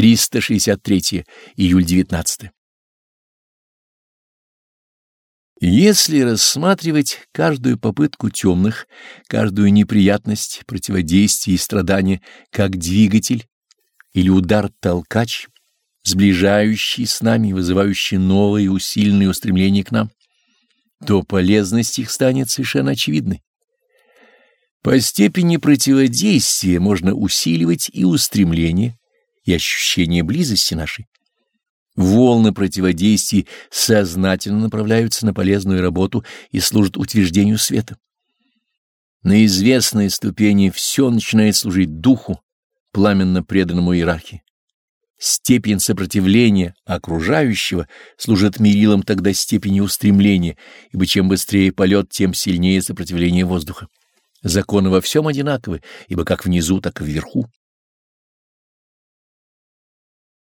363 июль 19. Если рассматривать каждую попытку темных, каждую неприятность, противодействие и страдание как двигатель или удар-толкач, сближающий с нами и вызывающий новые усиленные устремления к нам, то полезность их станет совершенно очевидной. По степени противодействия можно усиливать и устремление, и ощущение близости нашей. Волны противодействий сознательно направляются на полезную работу и служат утверждению света. На известной ступени все начинает служить духу, пламенно преданному иерархии. Степень сопротивления окружающего служит мерилом тогда степени устремления, ибо чем быстрее полет, тем сильнее сопротивление воздуха. Законы во всем одинаковы, ибо как внизу, так и вверху.